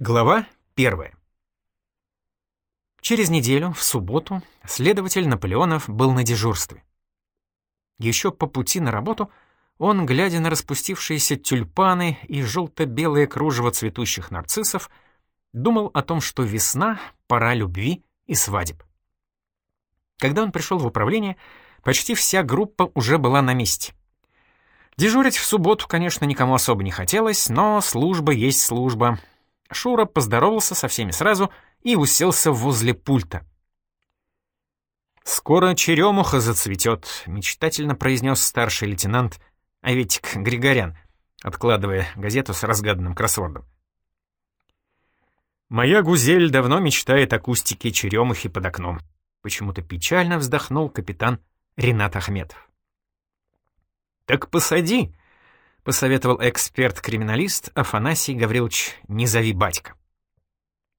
Глава первая. Через неделю, в субботу, следователь Наполеонов был на дежурстве. Еще по пути на работу он, глядя на распустившиеся тюльпаны и желто-белое кружево цветущих нарциссов, думал о том, что весна — пора любви и свадеб. Когда он пришел в управление, почти вся группа уже была на месте. Дежурить в субботу, конечно, никому особо не хотелось, но служба есть служба — Шура поздоровался со всеми сразу и уселся возле пульта. «Скоро черемуха зацветет», — мечтательно произнес старший лейтенант Аветик Григорян, откладывая газету с разгаданным кроссвордом. «Моя гузель давно мечтает о кустике черемухи под окном», — почему-то печально вздохнул капитан Ренат Ахметов. «Так посади», — посоветовал эксперт-криминалист Афанасий Гаврилович «Не зови батька».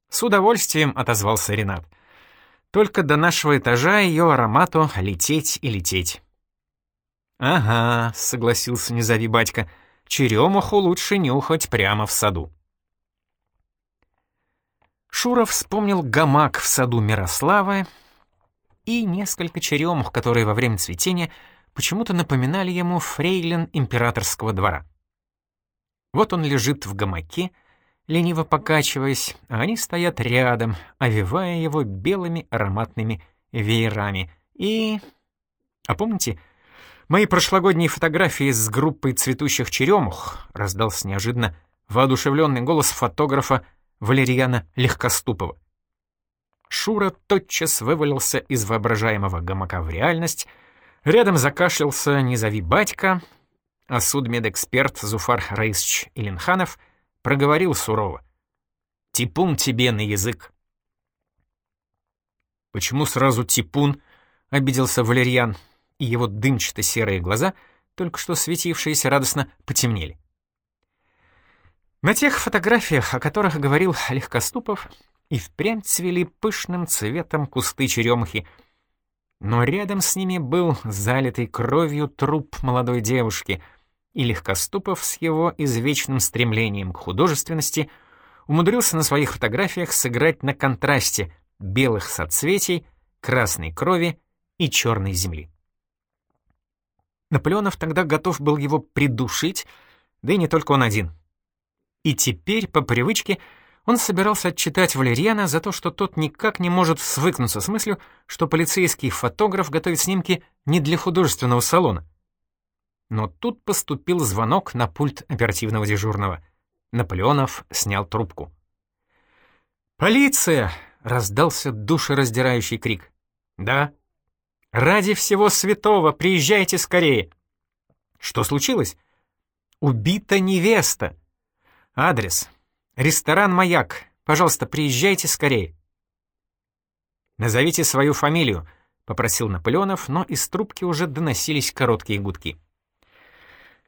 С удовольствием отозвался Ренат. Только до нашего этажа ее аромату лететь и лететь. «Ага», — согласился «Не зови батька», — черемуху лучше нюхать прямо в саду. Шура вспомнил гамак в саду Мирославы и несколько черемух, которые во время цветения — почему-то напоминали ему фрейлин императорского двора. Вот он лежит в гамаке, лениво покачиваясь, а они стоят рядом, овивая его белыми ароматными веерами. И... А помните, мои прошлогодние фотографии с группой цветущих черемух раздался неожиданно воодушевленный голос фотографа Валерьяна Легкоступова. Шура тотчас вывалился из воображаемого гамака в реальность — Рядом закашлялся «Не батька», а судмедэксперт Зуфар Раисович Илинханов проговорил сурово. «Типун тебе на язык». «Почему сразу типун?» — обиделся Валерьян, и его дымчато-серые глаза, только что светившиеся радостно, потемнели. На тех фотографиях, о которых говорил Легкоступов, и впрямь цвели пышным цветом кусты черемухи — но рядом с ними был залитый кровью труп молодой девушки, и Легкоступов с его извечным стремлением к художественности умудрился на своих фотографиях сыграть на контрасте белых соцветий, красной крови и черной земли. Наполеонов тогда готов был его придушить, да и не только он один. И теперь, по привычке, он собирался отчитать Валерьяна за то, что тот никак не может свыкнуться с мыслью, что полицейский фотограф готовит снимки не для художественного салона. Но тут поступил звонок на пульт оперативного дежурного. Наполеонов снял трубку. «Полиция!» — раздался душераздирающий крик. «Да». «Ради всего святого, приезжайте скорее!» «Что случилось?» «Убита невеста!» «Адрес «Ресторан «Маяк». Пожалуйста, приезжайте скорее». «Назовите свою фамилию», — попросил Наполеонов, но из трубки уже доносились короткие гудки.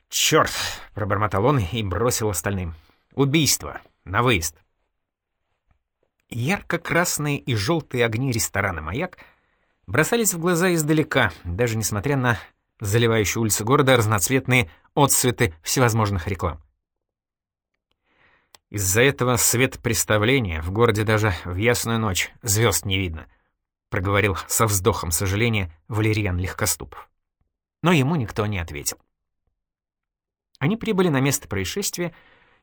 «Черт!» — пробормотал он и бросил остальным. «Убийство. На выезд». Ярко-красные и желтые огни ресторана «Маяк» бросались в глаза издалека, даже несмотря на заливающие улицы города разноцветные отцветы всевозможных реклам. Из-за этого свет представления в городе даже в ясную ночь звезд не видно, проговорил со вздохом сожаления Валерьян Легкоступов. Но ему никто не ответил. Они прибыли на место происшествия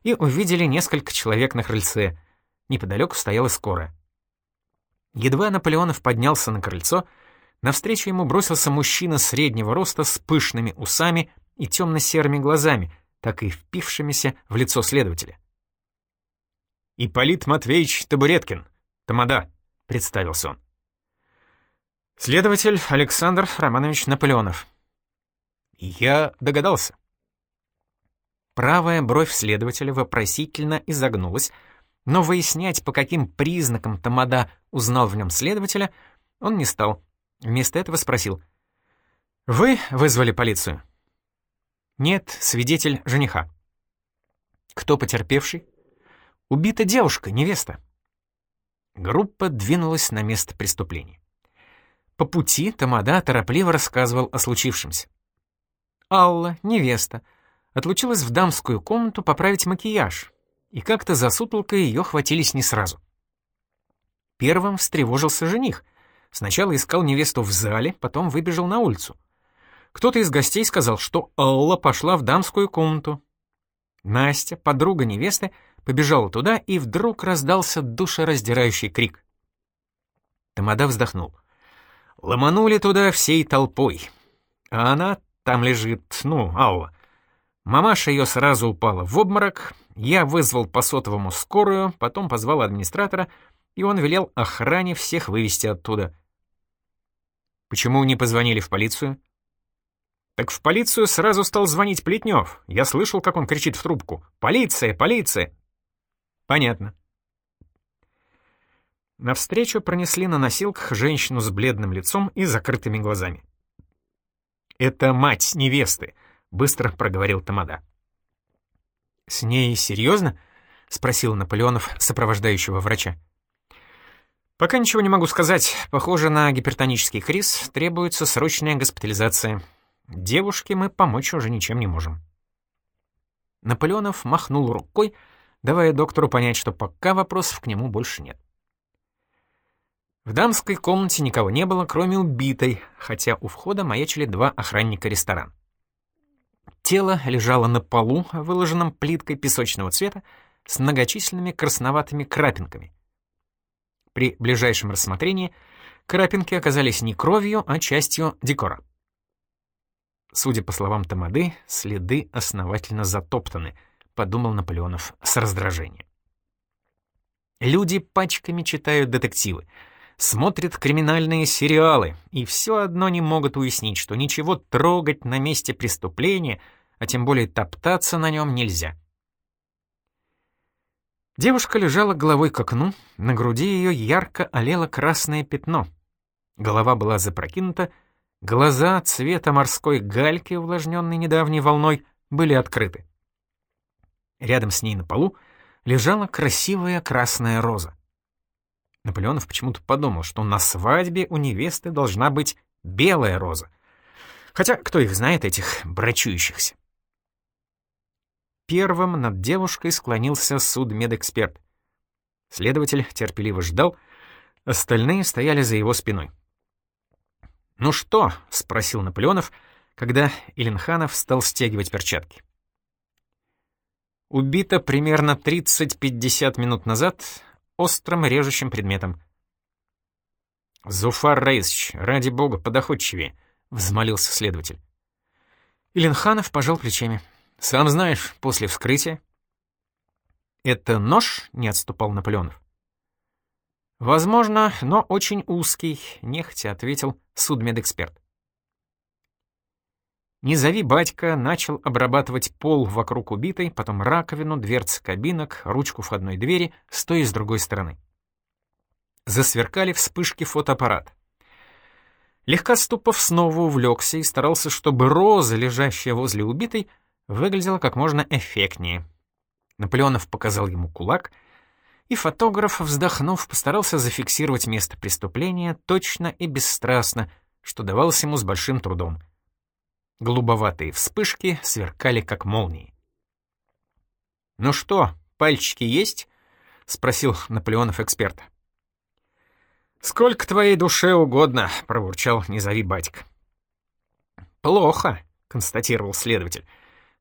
и увидели несколько человек на крыльце. Неподалеку стояла скорая. Едва Наполеонов поднялся на крыльцо, навстречу ему бросился мужчина среднего роста с пышными усами и темно-серыми глазами, так и впившимися в лицо следователя. «Ипполит Матвеевич Табуреткин, Тамада», — представился он. «Следователь Александр Романович Наполеонов». «Я догадался». Правая бровь следователя вопросительно изогнулась, но выяснять, по каким признакам Тамада узнал в нем следователя, он не стал. Вместо этого спросил. «Вы вызвали полицию?» «Нет, свидетель жениха». «Кто потерпевший?» Убита девушка, невеста. Группа двинулась на место преступления. По пути Тамада торопливо рассказывал о случившемся. Алла, невеста, отлучилась в дамскую комнату поправить макияж. И как-то за сутолкой ее хватились не сразу. Первым встревожился жених. Сначала искал невесту в зале, потом выбежал на улицу. Кто-то из гостей сказал, что Алла пошла в дамскую комнату. Настя, подруга невесты, побежала туда, и вдруг раздался душераздирающий крик. Тамада вздохнул. Ломанули туда всей толпой. А она там лежит, ну, Алла. Мамаша ее сразу упала в обморок, я вызвал по сотовому скорую, потом позвал администратора, и он велел охране всех вывести оттуда. Почему не позвонили в полицию? Так в полицию сразу стал звонить Плетнев. Я слышал, как он кричит в трубку. «Полиция! Полиция!» Понятно. Навстречу пронесли на носилках женщину с бледным лицом и закрытыми глазами. «Это мать невесты», — быстро проговорил Тамада. «С ней серьезно?» — спросил Наполеонов, сопровождающего врача. «Пока ничего не могу сказать. Похоже на гипертонический криз. Требуется срочная госпитализация. Девушке мы помочь уже ничем не можем». Наполеонов махнул рукой, давая доктору понять, что пока вопросов к нему больше нет. В дамской комнате никого не было, кроме убитой, хотя у входа маячили два охранника ресторана. Тело лежало на полу, выложенном плиткой песочного цвета, с многочисленными красноватыми крапинками. При ближайшем рассмотрении крапинки оказались не кровью, а частью декора. Судя по словам Тамады, следы основательно затоптаны, подумал Наполеонов с раздражением. Люди пачками читают детективы — смотрят криминальные сериалы и все одно не могут уяснить, что ничего трогать на месте преступления, а тем более топтаться на нем нельзя. Девушка лежала головой к окну, на груди ее ярко олело красное пятно. Голова была запрокинута, глаза цвета морской гальки, увлажненной недавней волной, были открыты. Рядом с ней на полу лежала красивая красная роза. Наполеонов почему-то подумал, что на свадьбе у невесты должна быть белая роза. Хотя кто их знает, этих брачующихся. Первым над девушкой склонился судмедэксперт. Следователь терпеливо ждал, остальные стояли за его спиной. «Ну что?» — спросил Наполеонов, когда Ильинханов стал стягивать перчатки. Убито примерно 30-50 минут назад острым режущим предметом. «Зуфар Раисович, ради бога, подоходчивее», — взмолился следователь. Ильинханов пожал плечами. «Сам знаешь, после вскрытия...» «Это нож?» — не отступал Наполеонов. «Возможно, но очень узкий», — нехотя ответил судмедэксперт. «Не зови батька» начал обрабатывать пол вокруг убитой, потом раковину, дверцы кабинок, ручку входной двери с той и с другой стороны. Засверкали вспышки фотоаппарата. Легкоступов снова увлекся и старался, чтобы роза, лежащая возле убитой, выглядела как можно эффектнее. Наполеонов показал ему кулак, и фотограф, вздохнув, постарался зафиксировать место преступления точно и бесстрастно, что давалось ему с большим трудом — Голубоватые вспышки сверкали, как молнии. «Ну что, пальчики есть?» — спросил Наполеонов эксперта. «Сколько твоей душе угодно», — пробурчал «Не батька». «Плохо», — констатировал следователь,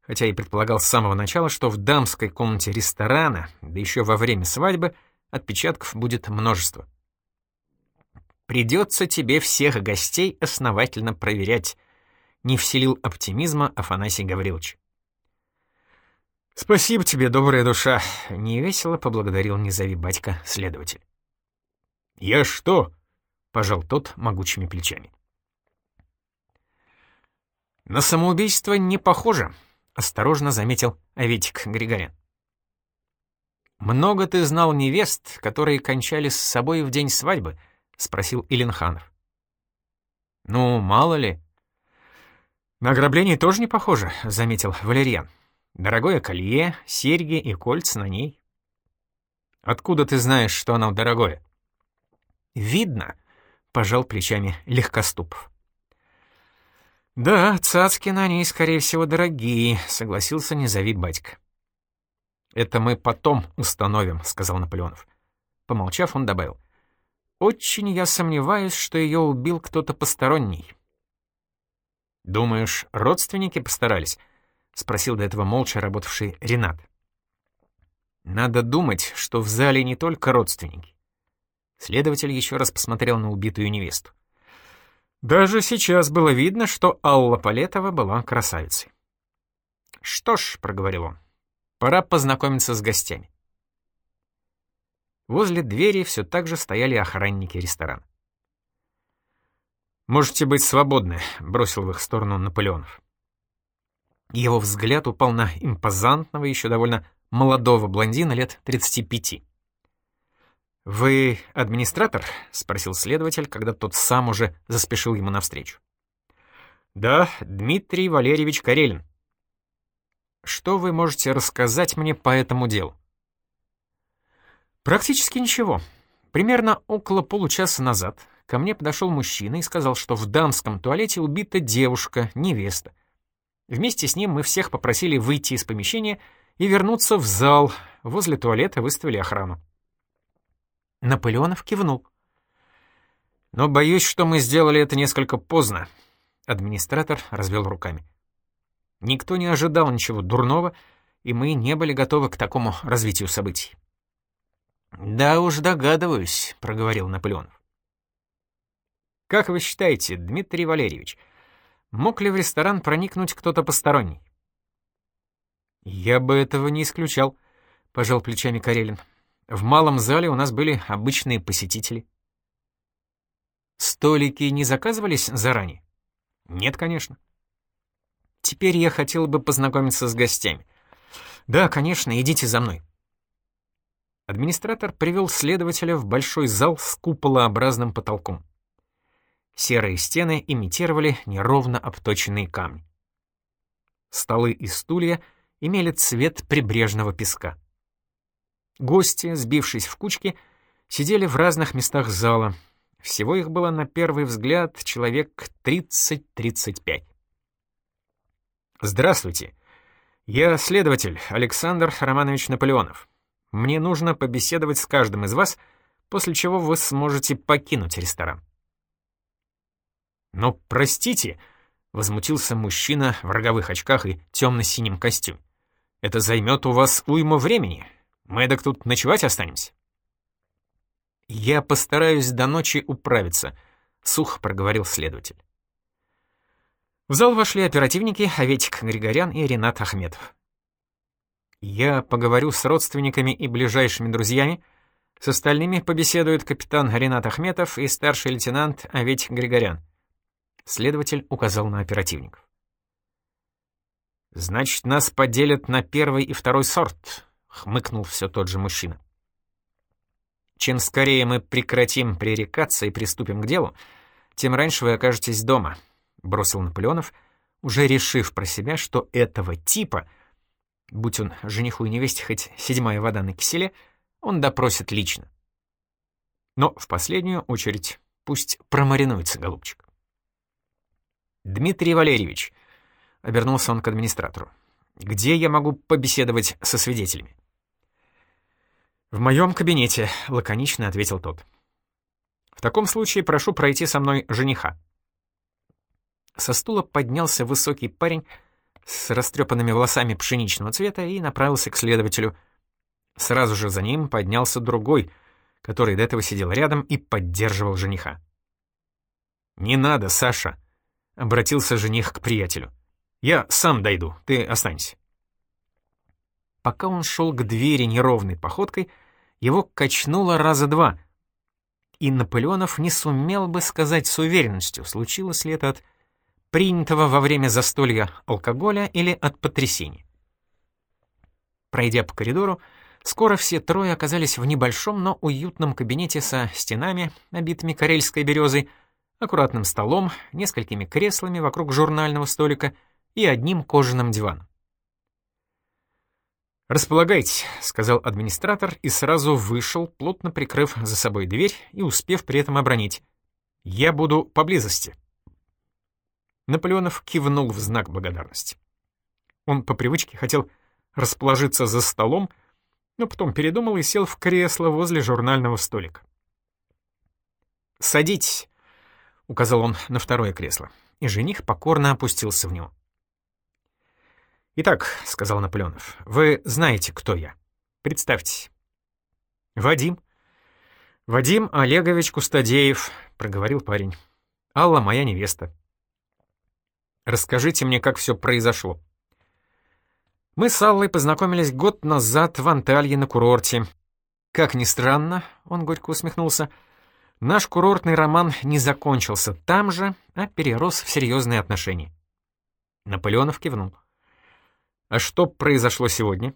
хотя и предполагал с самого начала, что в дамской комнате ресторана, да еще во время свадьбы, отпечатков будет множество. «Придется тебе всех гостей основательно проверять», не вселил оптимизма Афанасий Гаврилович. «Спасибо тебе, добрая душа!» — невесело поблагодарил «Не батька» следователь. «Я что?» — пожал тот могучими плечами. «На самоубийство не похоже», — осторожно заметил Аветик Григорян. «Много ты знал невест, которые кончали с собой в день свадьбы?» — спросил Ильинханов. «Ну, мало ли», «На ограбление тоже не похоже», — заметил Валерьян. «Дорогое колье, серьги и кольца на ней». «Откуда ты знаешь, что оно дорогое?» «Видно», — пожал плечами Легкоступов. «Да, цацки на ней, скорее всего, дорогие», — согласился Незавид батька. «Это мы потом установим», — сказал Наполеонов. Помолчав, он добавил. «Очень я сомневаюсь, что ее убил кто-то посторонний». «Думаешь, родственники постарались?» — спросил до этого молча работавший Ренат. «Надо думать, что в зале не только родственники». Следователь еще раз посмотрел на убитую невесту. Даже сейчас было видно, что Алла Палетова была красавицей. «Что ж», — проговорил он, — «пора познакомиться с гостями». Возле двери все так же стояли охранники ресторана. «Можете быть свободны», — бросил в их сторону Наполеонов. Его взгляд упал на импозантного, еще довольно молодого блондина лет 35. «Вы администратор?» — спросил следователь, когда тот сам уже заспешил ему навстречу. «Да, Дмитрий Валерьевич Карелин». «Что вы можете рассказать мне по этому делу?» «Практически ничего. Примерно около получаса назад ко мне подошел мужчина и сказал, что в дамском туалете убита девушка, невеста. Вместе с ним мы всех попросили выйти из помещения и вернуться в зал. Возле туалета выставили охрану. Наполеонов кивнул. «Но боюсь, что мы сделали это несколько поздно», — администратор развел руками. «Никто не ожидал ничего дурного, и мы не были готовы к такому развитию событий». «Да уж догадываюсь», — проговорил Наполеонов. «Как вы считаете, Дмитрий Валерьевич, мог ли в ресторан проникнуть кто-то посторонний?» «Я бы этого не исключал», — пожал плечами Карелин. «В малом зале у нас были обычные посетители». «Столики не заказывались заранее?» «Нет, конечно». «Теперь я хотел бы познакомиться с гостями». «Да, конечно, идите за мной». Администратор привел следователя в большой зал с куполообразным потолком. Серые стены имитировали неровно обточенные камни. Столы и стулья имели цвет прибрежного песка. Гости, сбившись в кучки, сидели в разных местах зала. Всего их было на первый взгляд человек 30-35. «Здравствуйте. Я следователь Александр Романович Наполеонов. Мне нужно побеседовать с каждым из вас, после чего вы сможете покинуть ресторан». «Но простите», — возмутился мужчина в роговых очках и темно-синем костюме. «Это займет у вас уйму времени. Мы так тут ночевать останемся?» «Я постараюсь до ночи управиться», — сухо проговорил следователь. В зал вошли оперативники Аветик Григорян и Ренат Ахметов. Я поговорю с родственниками и ближайшими друзьями. С остальными побеседует капитан Ренат Ахметов и старший лейтенант Аветь Григорян. Следователь указал на оперативников. «Значит, нас поделят на первый и второй сорт», — хмыкнул все тот же мужчина. «Чем скорее мы прекратим пререкаться и приступим к делу, тем раньше вы окажетесь дома», — бросил Наполеонов, уже решив про себя, что этого типа — Будь он жениху и невесте хоть седьмая вода на киселе, он допросит лично. Но в последнюю очередь пусть промаринуется голубчик. «Дмитрий Валерьевич», — обернулся он к администратору, — «где я могу побеседовать со свидетелями?» «В моем кабинете», — лаконично ответил тот. «В таком случае прошу пройти со мной жениха». Со стула поднялся высокий парень с растрепанными волосами пшеничного цвета и направился к следователю. Сразу же за ним поднялся другой, который до этого сидел рядом и поддерживал жениха. «Не надо, Саша», — обратился жених к приятелю. «Я сам дойду, ты останься». Пока он шел к двери неровной походкой, его качнуло раза два. И Наполеонов не сумел бы сказать с уверенностью, случилось ли это от принятого во время застолья алкоголя или от потрясения. Пройдя по коридору, скоро все трое оказались в небольшом, но уютном кабинете со стенами, обитыми карельской березой, аккуратным столом, несколькими креслами вокруг журнального столика и одним кожаным диваном. «Располагайтесь», — сказал администратор и сразу вышел, плотно прикрыв за собой дверь и успев при этом обронить. «Я буду поблизости». Наполеонов кивнул в знак благодарности. Он по привычке хотел расположиться за столом, но потом передумал и сел в кресло возле журнального столика. «Садитесь», — указал он на второе кресло, и жених покорно опустился в него. «Итак», — сказал Наполеонов, — «вы знаете, кто я. Представьтесь». «Вадим». «Вадим Олегович Кустадеев», — проговорил парень. «Алла моя невеста». «Расскажите мне, как все произошло». Мы с Аллой познакомились год назад в Анталье на курорте. Как ни странно, он горько усмехнулся, наш курортный роман не закончился там же, а перерос в серьезные отношения. Наполеонов кивнул. «А что произошло сегодня?»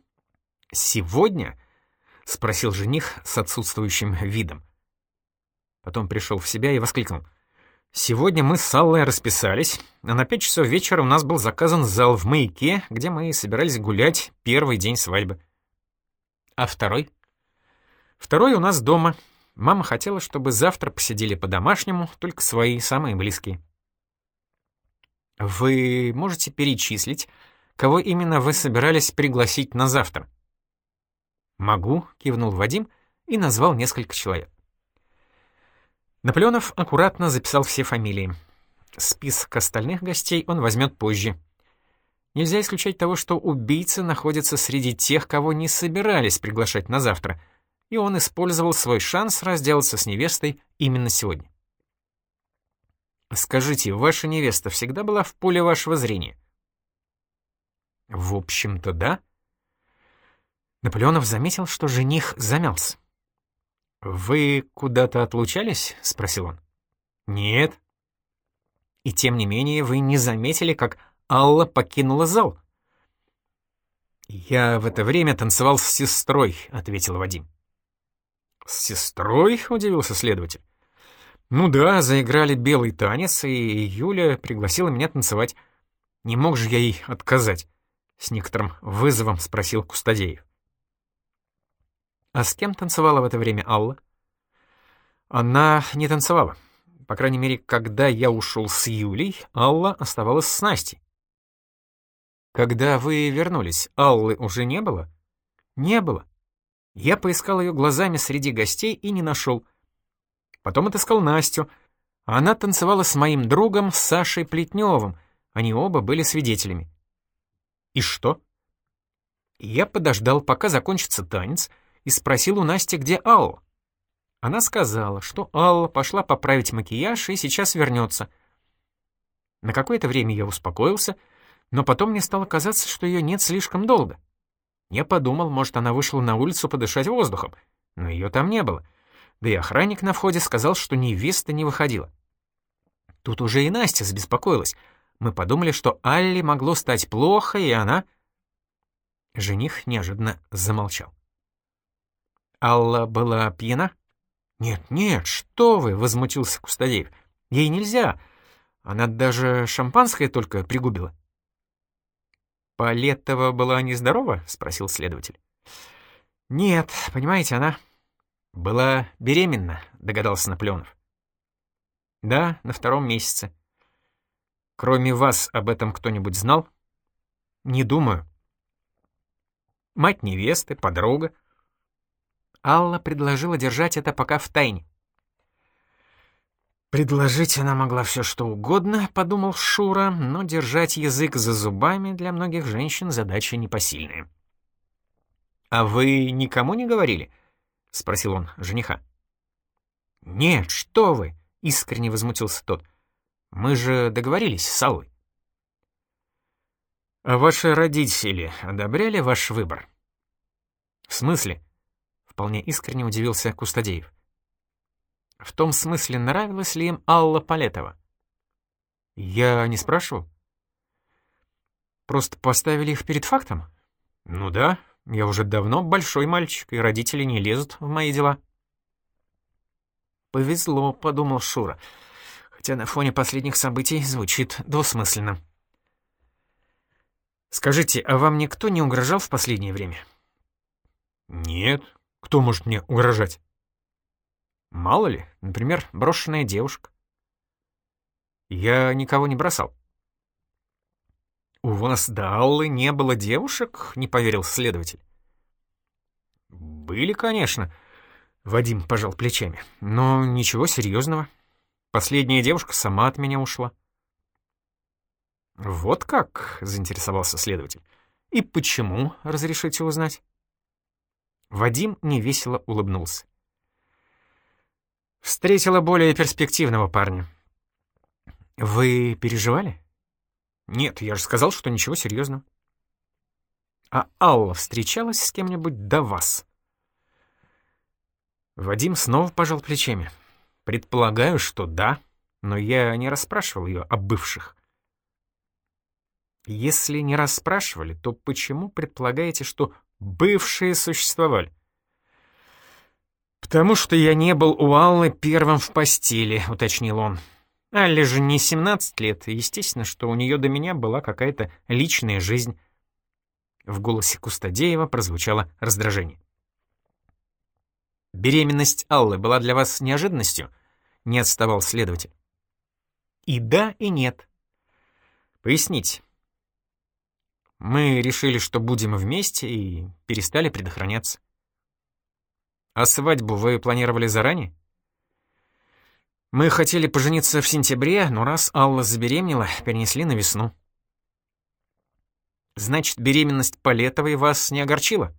«Сегодня?» — спросил жених с отсутствующим видом. Потом пришел в себя и воскликнул. Сегодня мы с Аллой расписались, а на пять часов вечера у нас был заказан зал в маяке, где мы собирались гулять первый день свадьбы. А второй? Второй у нас дома. Мама хотела, чтобы завтра посидели по-домашнему, только свои, самые близкие. Вы можете перечислить, кого именно вы собирались пригласить на завтра? Могу, кивнул Вадим и назвал несколько человек. Наполеонов аккуратно записал все фамилии. Список остальных гостей он возьмет позже. Нельзя исключать того, что убийца находится среди тех, кого не собирались приглашать на завтра, и он использовал свой шанс разделаться с невестой именно сегодня. «Скажите, ваша невеста всегда была в поле вашего зрения?» «В общем-то, да». Наполеонов заметил, что жених замялся. «Вы куда-то отлучались?» — спросил он. «Нет». «И тем не менее вы не заметили, как Алла покинула зал?» «Я в это время танцевал с сестрой», — ответил Вадим. «С сестрой?» — удивился следователь. «Ну да, заиграли белый танец, и Юля пригласила меня танцевать. Не мог же я ей отказать?» — с некоторым вызовом спросил Кустадеев. А с кем танцевала в это время Алла? Она не танцевала. По крайней мере, когда я ушел с Юлей, Алла оставалась с Настей. Когда вы вернулись, Аллы уже не было? Не было. Я поискал ее глазами среди гостей и не нашел. Потом отыскал Настю. Она танцевала с моим другом Сашей Плетневым. Они оба были свидетелями. И что? Я подождал, пока закончится танец, и спросил у Насти, где Алла. Она сказала, что Алла пошла поправить макияж и сейчас вернется. На какое-то время я успокоился, но потом мне стало казаться, что ее нет слишком долго. Я подумал, может, она вышла на улицу подышать воздухом, но ее там не было. Да и охранник на входе сказал, что невеста не выходила. Тут уже и Настя забеспокоилась. Мы подумали, что Алле могло стать плохо, и она... Жених неожиданно замолчал. Алла была пьяна? Нет, нет, что вы, возмутился Кустадеев. Ей нельзя. Она даже шампанское только пригубила. Полетова была нездорова? спросил следователь. Нет, понимаете, она была беременна, догадался Наполеонов. Да, на втором месяце. Кроме вас об этом кто-нибудь знал? Не думаю. Мать невесты, подруга, Алла предложила держать это пока в тайне. «Предложить она могла все что угодно», — подумал Шура, но держать язык за зубами для многих женщин задача непосильная. «А вы никому не говорили?» — спросил он жениха. «Нет, что вы!» — искренне возмутился тот. «Мы же договорились с Аллой». «А ваши родители одобряли ваш выбор?» «В смысле?» Вполне искренне удивился Кустадеев. В том смысле, нравилась ли им Алла Палетова? Я не спрашивал. Просто поставили их перед фактом? Ну да, я уже давно большой мальчик, и родители не лезут в мои дела. Повезло, подумал Шура, хотя на фоне последних событий звучит двусмысленно. Скажите, а вам никто не угрожал в последнее время? Нет, кто может мне угрожать? Мало ли, например, брошенная девушка. Я никого не бросал. «У вас до не было девушек?» — не поверил следователь. «Были, конечно», — Вадим пожал плечами. «Но ничего серьезного. Последняя девушка сама от меня ушла». «Вот как?» — заинтересовался следователь. «И почему, разрешите узнать?» Вадим невесело улыбнулся. «Встретила более перспективного парня». «Вы переживали?» Нет, я же сказал, что ничего серьезного. А Алла встречалась с кем-нибудь до вас? Вадим снова пожал плечами. Предполагаю, что да, но я не расспрашивал ее о бывших. Если не расспрашивали, то почему предполагаете, что бывшие существовали? «Потому что я не был у Аллы первым в постели», — уточнил он. Алле же не 17 лет, естественно, что у нее до меня была какая-то личная жизнь. В голосе Кустадеева прозвучало раздражение. «Беременность Аллы была для вас неожиданностью?» — не отставал следователь. «И да, и нет». «Поясните». «Мы решили, что будем вместе, и перестали предохраняться». «А свадьбу вы планировали заранее?» Мы хотели пожениться в сентябре, но раз Алла забеременела, перенесли на весну. Значит, беременность Палетовой вас не огорчила?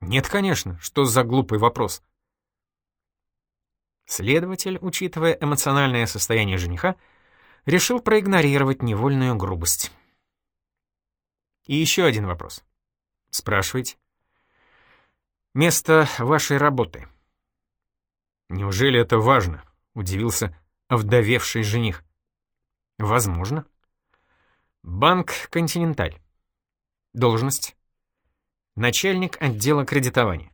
Нет, конечно. Что за глупый вопрос? Следователь, учитывая эмоциональное состояние жениха, решил проигнорировать невольную грубость. И еще один вопрос. Спрашивайте. Место вашей работы. Неужели это важно? удивился овдовевший жених. Возможно. Банк «Континенталь». Должность. Начальник отдела кредитования.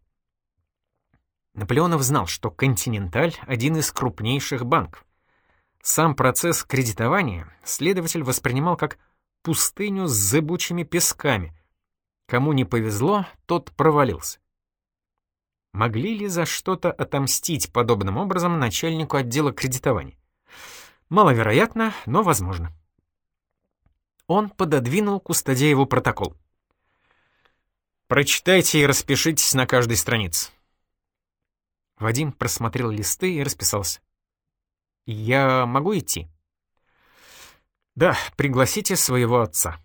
Наполеонов знал, что «Континенталь» — один из крупнейших банков. Сам процесс кредитования следователь воспринимал как пустыню с зыбучими песками. Кому не повезло, тот провалился. Могли ли за что-то отомстить подобным образом начальнику отдела кредитования? Маловероятно, но возможно. Он пододвинул Кустадееву протокол. «Прочитайте и распишитесь на каждой странице». Вадим просмотрел листы и расписался. «Я могу идти?» «Да, пригласите своего отца».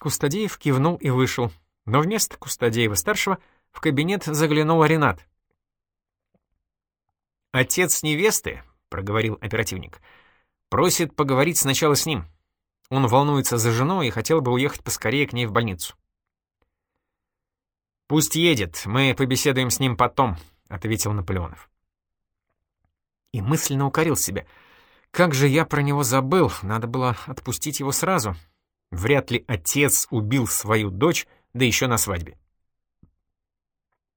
Кустадеев кивнул и вышел, но вместо Кустадеева-старшего — в кабинет заглянул Ренат. «Отец невесты», — проговорил оперативник, — «просит поговорить сначала с ним. Он волнуется за жену и хотел бы уехать поскорее к ней в больницу». «Пусть едет, мы побеседуем с ним потом», — ответил Наполеонов. И мысленно укорил себя. «Как же я про него забыл, надо было отпустить его сразу. Вряд ли отец убил свою дочь, да еще на свадьбе».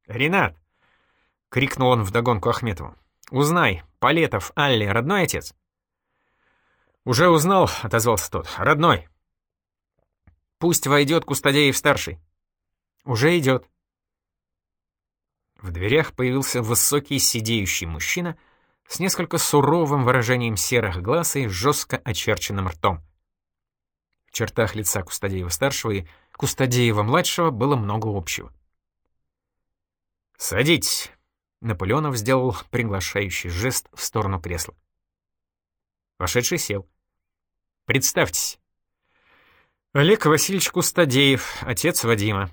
«Ренат!» — крикнул он вдогонку Ахметову. «Узнай, Палетов Алли родной отец?» «Уже узнал», — отозвался тот. «Родной». «Пусть войдет Кустадеев-старший». «Уже идет». В дверях появился высокий сидеющий мужчина с несколько суровым выражением серых глаз и жестко очерченным ртом. В чертах лица Кустадеева-старшего и Кустадеева-младшего было много общего. «Садитесь!» — Наполеонов сделал приглашающий жест в сторону кресла. Вошедший сел. «Представьтесь». «Олег Васильевич Кустадеев, отец Вадима».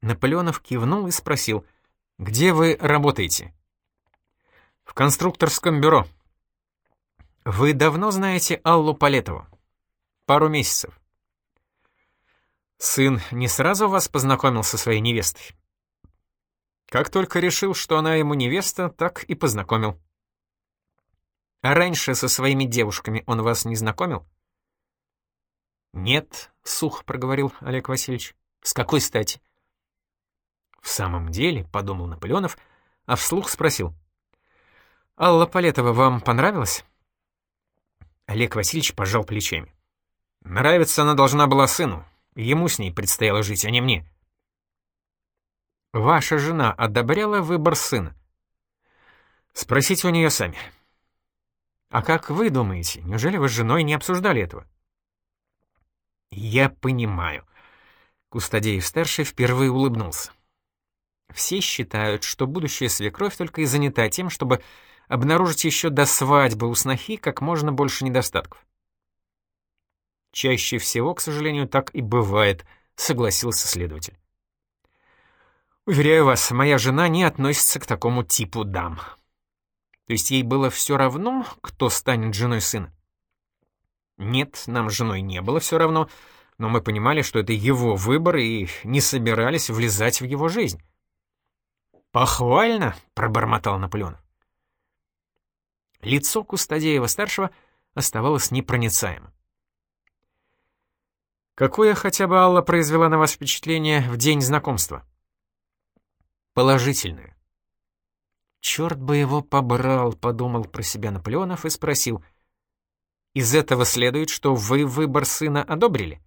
Наполеонов кивнул и спросил, «Где вы работаете?» «В конструкторском бюро». «Вы давно знаете Аллу Палетову?» «Пару месяцев». «Сын не сразу вас познакомил со своей невестой?» Как только решил, что она ему невеста, так и познакомил. А раньше со своими девушками он вас не знакомил? Нет, сухо проговорил Олег Васильевич. С какой стати? В самом деле, подумал Наполеонов, а вслух спросил. Алла Полетова вам понравилась? Олег Васильевич пожал плечами. Нравится она должна была сыну. Ему с ней предстояло жить, а не мне. Ваша жена одобряла выбор сына? Спросите у нее сами. А как вы думаете, неужели вы с женой не обсуждали этого? Я понимаю. Кустадеев-старший впервые улыбнулся. Все считают, что будущая свекровь только и занята тем, чтобы обнаружить еще до свадьбы у снохи как можно больше недостатков. Чаще всего, к сожалению, так и бывает, согласился следователь. Уверяю вас, моя жена не относится к такому типу дам. То есть ей было все равно, кто станет женой сына? Нет, нам женой не было все равно, но мы понимали, что это его выбор и не собирались влезать в его жизнь. «Похвально!» — пробормотал Наполеон. Лицо Кустадеева-старшего оставалось непроницаемым. «Какое хотя бы Алла произвела на вас впечатление в день знакомства?» «Положительное». «Черт бы его побрал», — подумал про себя Наполеонов и спросил. «Из этого следует, что вы выбор сына одобрили?»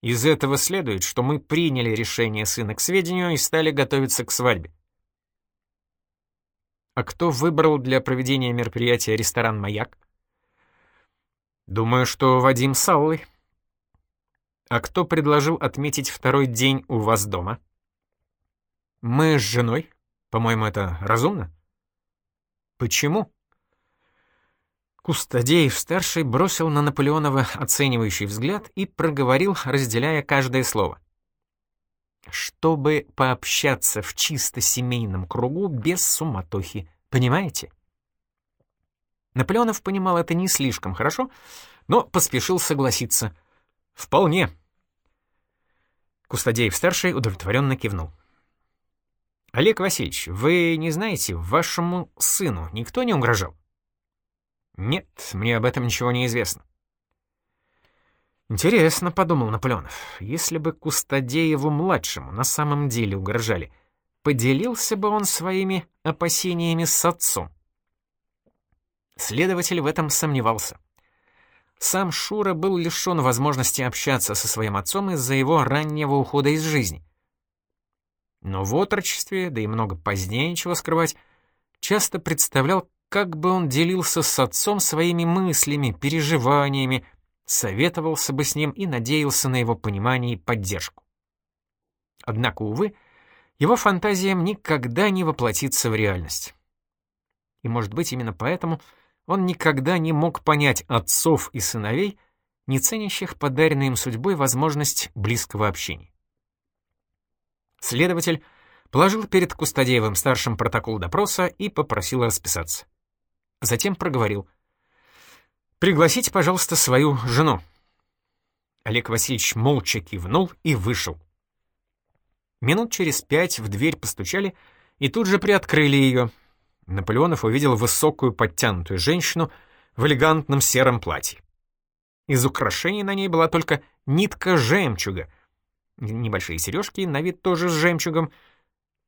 Из этого следует, что мы приняли решение сына к сведению и стали готовиться к свадьбе. А кто выбрал для проведения мероприятия ресторан «Маяк»? Думаю, что Вадим с Аллой. А кто предложил отметить второй день у вас дома? Мы с женой. По-моему, это разумно. Почему? Кустадеев-старший бросил на Наполеонова оценивающий взгляд и проговорил, разделяя каждое слово. «Чтобы пообщаться в чисто семейном кругу без суматохи, понимаете?» Наполеонов понимал это не слишком хорошо, но поспешил согласиться. «Вполне». Кустадеев-старший удовлетворенно кивнул. «Олег Васильевич, вы не знаете, вашему сыну никто не угрожал?» «Нет, мне об этом ничего не известно». «Интересно», — подумал Наполеонов, — «если бы Кустадееву-младшему на самом деле угрожали, поделился бы он своими опасениями с отцом?» Следователь в этом сомневался. Сам Шура был лишен возможности общаться со своим отцом из-за его раннего ухода из жизни. Но в отрочестве, да и много позднее, ничего скрывать, часто представлял как бы он делился с отцом своими мыслями, переживаниями, советовался бы с ним и надеялся на его понимание и поддержку. Однако, увы, его фантазиям никогда не воплотиться в реальность. И, может быть, именно поэтому он никогда не мог понять отцов и сыновей, не ценящих подаренной им судьбой возможность близкого общения. Следователь положил перед Кустадеевым-старшим протокол допроса и попросил расписаться. Затем проговорил. «Пригласите, пожалуйста, свою жену». Олег Васильевич молча кивнул и вышел. Минут через пять в дверь постучали и тут же приоткрыли ее. Наполеонов увидел высокую подтянутую женщину в элегантном сером платье. Из украшений на ней была только нитка жемчуга, небольшие сережки, на вид тоже с жемчугом,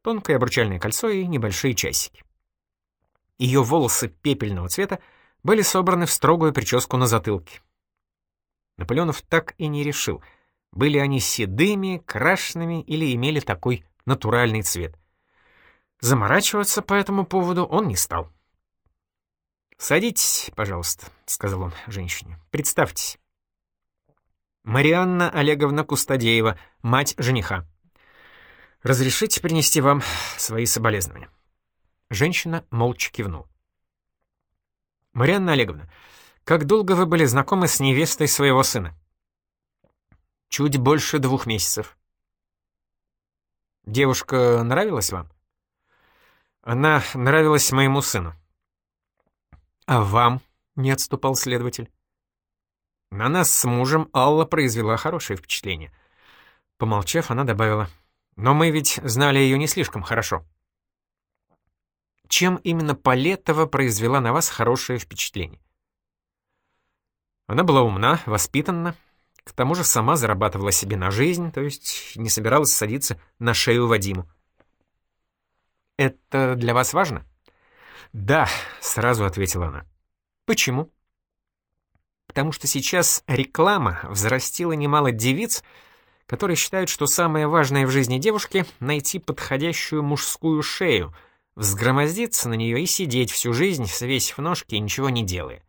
тонкое обручальное кольцо и небольшие часики. Ее волосы пепельного цвета были собраны в строгую прическу на затылке. Наполеонов так и не решил, были они седыми, крашенными или имели такой натуральный цвет. Заморачиваться по этому поводу он не стал. «Садитесь, пожалуйста», — сказал он женщине. «Представьтесь». «Марианна Олеговна Кустадеева, мать жениха. Разрешите принести вам свои соболезнования». Женщина молча кивнула. «Марианна Олеговна, как долго вы были знакомы с невестой своего сына?» «Чуть больше двух месяцев». «Девушка нравилась вам?» «Она нравилась моему сыну». «А вам?» — не отступал следователь. На нас с мужем Алла произвела хорошее впечатление. Помолчав, она добавила, «Но мы ведь знали ее не слишком хорошо». Чем именно Палетова произвела на вас хорошее впечатление? Она была умна, воспитанна, к тому же сама зарабатывала себе на жизнь, то есть не собиралась садиться на шею Вадиму. «Это для вас важно?» «Да», — сразу ответила она. «Почему?» «Потому что сейчас реклама взрастила немало девиц, которые считают, что самое важное в жизни девушки — найти подходящую мужскую шею — взгромоздиться на нее и сидеть всю жизнь, свесив ножки и ничего не делая.